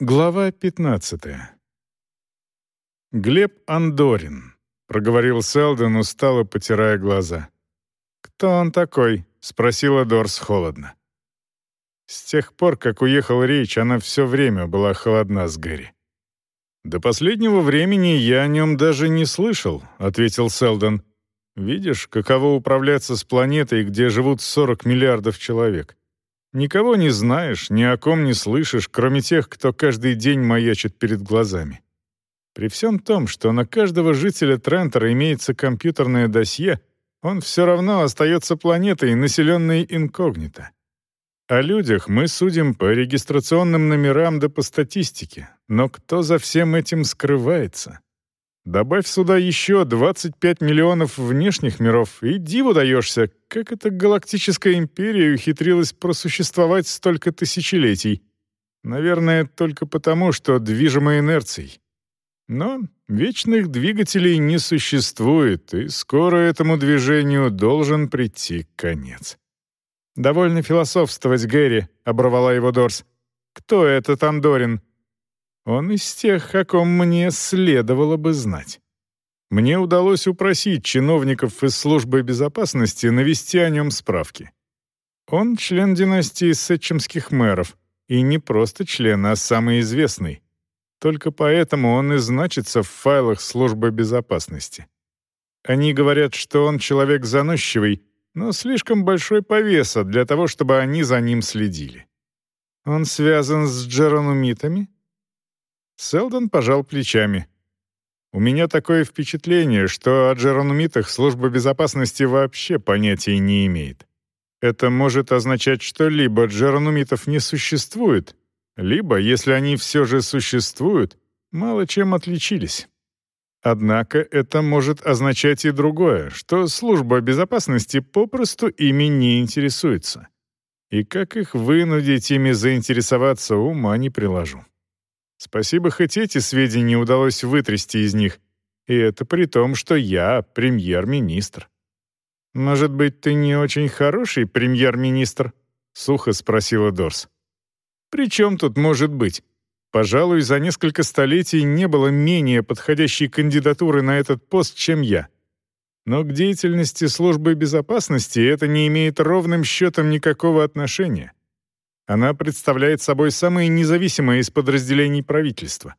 Глава 15. Глеб Андорин, проговорил Селдон, устало потирая глаза. Кто он такой? спросила Дорс холодно. С тех пор, как уехал Рейч, она все время была холодна с Гэри. «До последнего времени я о нем даже не слышал», — ответил Селдон. «Видишь, каково управляться с планетой, где живут 40 миллиардов человек. Никого не знаешь, ни о ком не слышишь, кроме тех, кто каждый день маячит перед глазами. При всем том, что на каждого жителя Трентера имеется компьютерное досье, он все равно остается планетой, населенной инкогнито. О людях мы судим по регистрационным номерам да по статистике, но кто за всем этим скрывается? Добавь сюда еще 25 миллионов внешних миров, и диву даешься, как эта галактическая империя ухитрилась просуществовать столько тысячелетий. Наверное, только потому, что движима инерцией. Но вечных двигателей не существует, и скоро этому движению должен прийти конец. «Довольно философствовать, Гэри», — оборвала его Дорс. «Кто этот Андорин?» Он из тех, о ком мне следовало бы знать. Мне удалось упросить чиновников из службы безопасности навести о нем справки. Он член династии сетчемских мэров, и не просто член, а самый известный. Только поэтому он и значится в файлах службы безопасности. Они говорят, что он человек заносчивый, но слишком большой повеса для того, чтобы они за ним следили. Он связан с джеронумитами? Селдон пожал плечами. «У меня такое впечатление, что о джеронумитах служба безопасности вообще понятия не имеет. Это может означать, что либо джеронумитов не существует, либо, если они все же существуют, мало чем отличились. Однако это может означать и другое, что служба безопасности попросту ими не интересуется. И как их вынудить ими заинтересоваться, ума не приложу. Спасибо, хоть эти сведения удалось вытрясти из них. И это при том, что я премьер-министр. «Может быть, ты не очень хороший премьер-министр?» — сухо спросила Дорс. «При чем тут может быть? Пожалуй, за несколько столетий не было менее подходящей кандидатуры на этот пост, чем я. Но к деятельности службы безопасности это не имеет ровным счетом никакого отношения. Она представляет собой самое независимое из подразделений правительства.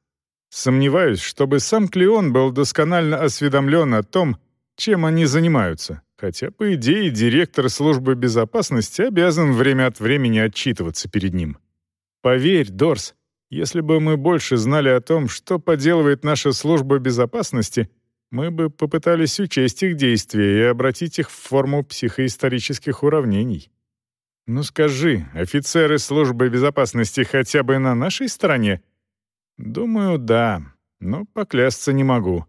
Сомневаюсь, чтобы сам Клеон был досконально осведомлен о том, чем они занимаются, хотя, по идее, директор службы безопасности обязан время от времени отчитываться перед ним. Поверь, Дорс, если бы мы больше знали о том, что поделывает наша служба безопасности, мы бы попытались учесть их действия и обратить их в форму психоисторических уравнений. «Ну скажи, офицеры службы безопасности хотя бы на нашей стороне?» «Думаю, да, но поклясться не могу».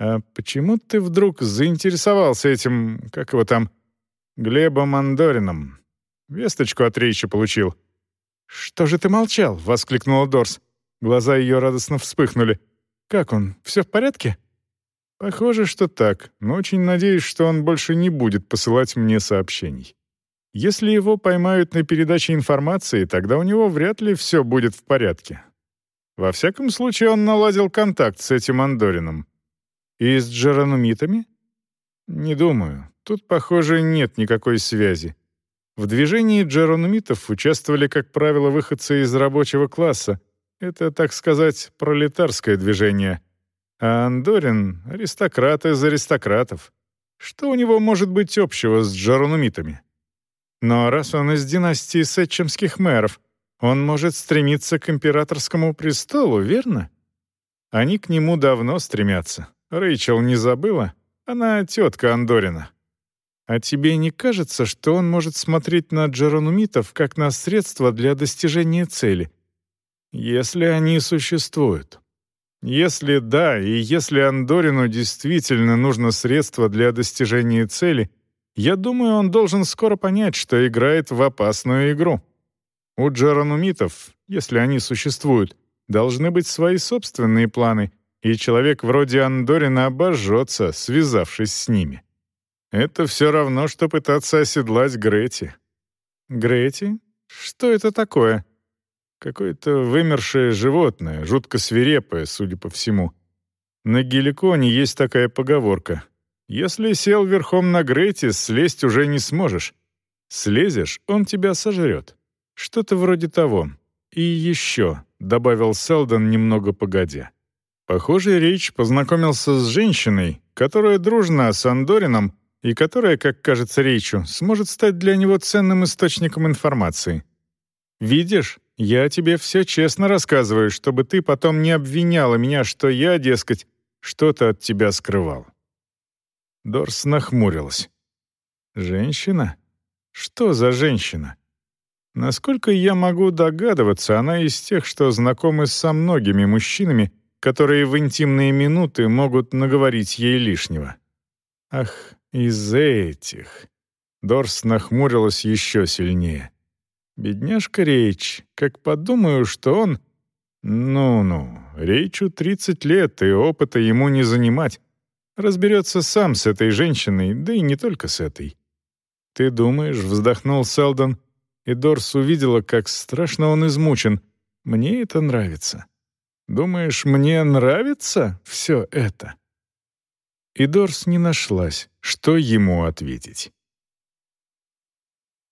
«А почему ты вдруг заинтересовался этим, как его там, Глебом Андорином? Весточку от Рейча получил». «Что же ты молчал?» — воскликнула Дорс. Глаза ее радостно вспыхнули. «Как он? Все в порядке?» «Похоже, что так, но очень надеюсь, что он больше не будет посылать мне сообщений». Если его поймают на передаче информации, тогда у него вряд ли все будет в порядке. Во всяком случае, он наладил контакт с этим Андорином. И с джеранумитами? Не думаю. Тут, похоже, нет никакой связи. В движении джеранумитов участвовали, как правило, выходцы из рабочего класса. Это, так сказать, пролетарское движение. А Андорин — аристократ из аристократов. Что у него может быть общего с джеранумитами? Но раз он из династии сетчемских мэров, он может стремиться к императорскому престолу, верно? Они к нему давно стремятся. Рэйчел не забыла? Она тетка Андорина. А тебе не кажется, что он может смотреть на джеронумитов как на средство для достижения цели? Если они существуют. Если да, и если Андорину действительно нужно средство для достижения цели — я думаю, он должен скоро понять, что играет в опасную игру. У джеранумитов, если они существуют, должны быть свои собственные планы, и человек вроде Андорина обожжется, связавшись с ними. Это все равно, что пытаться оседлать Грети. Грети? Что это такое? Какое-то вымершее животное, жутко свирепое, судя по всему. На Геликоне есть такая поговорка. Если сел верхом на Грете, слезть уже не сможешь. Слезешь, он тебя сожрет. Что-то вроде того. И еще, — добавил Селдон немного погодя. Похоже, Рич познакомился с женщиной, которая дружна с Андорином и которая, как кажется Ричу, сможет стать для него ценным источником информации. Видишь, я тебе все честно рассказываю, чтобы ты потом не обвиняла меня, что я, дескать, что-то от тебя скрывал». Дорс нахмурилась. «Женщина? Что за женщина?» Насколько я могу догадываться, она из тех, что знакомы со многими мужчинами, которые в интимные минуты могут наговорить ей лишнего. Ах, из этих. Дорс нахмурилась еще сильнее. Бедняжка Рейч, как подумаю, что он... Ну-ну, Рейчу 30 лет, и опыта ему не занимать. Разберется сам с этой женщиной, да и не только с этой. «Ты думаешь?» — вздохнул Селдон, и Дорс увидела, как страшно он измучен. «Мне это нравится». «Думаешь, мне нравится все это?» И Дорс не нашлась, что ему ответить.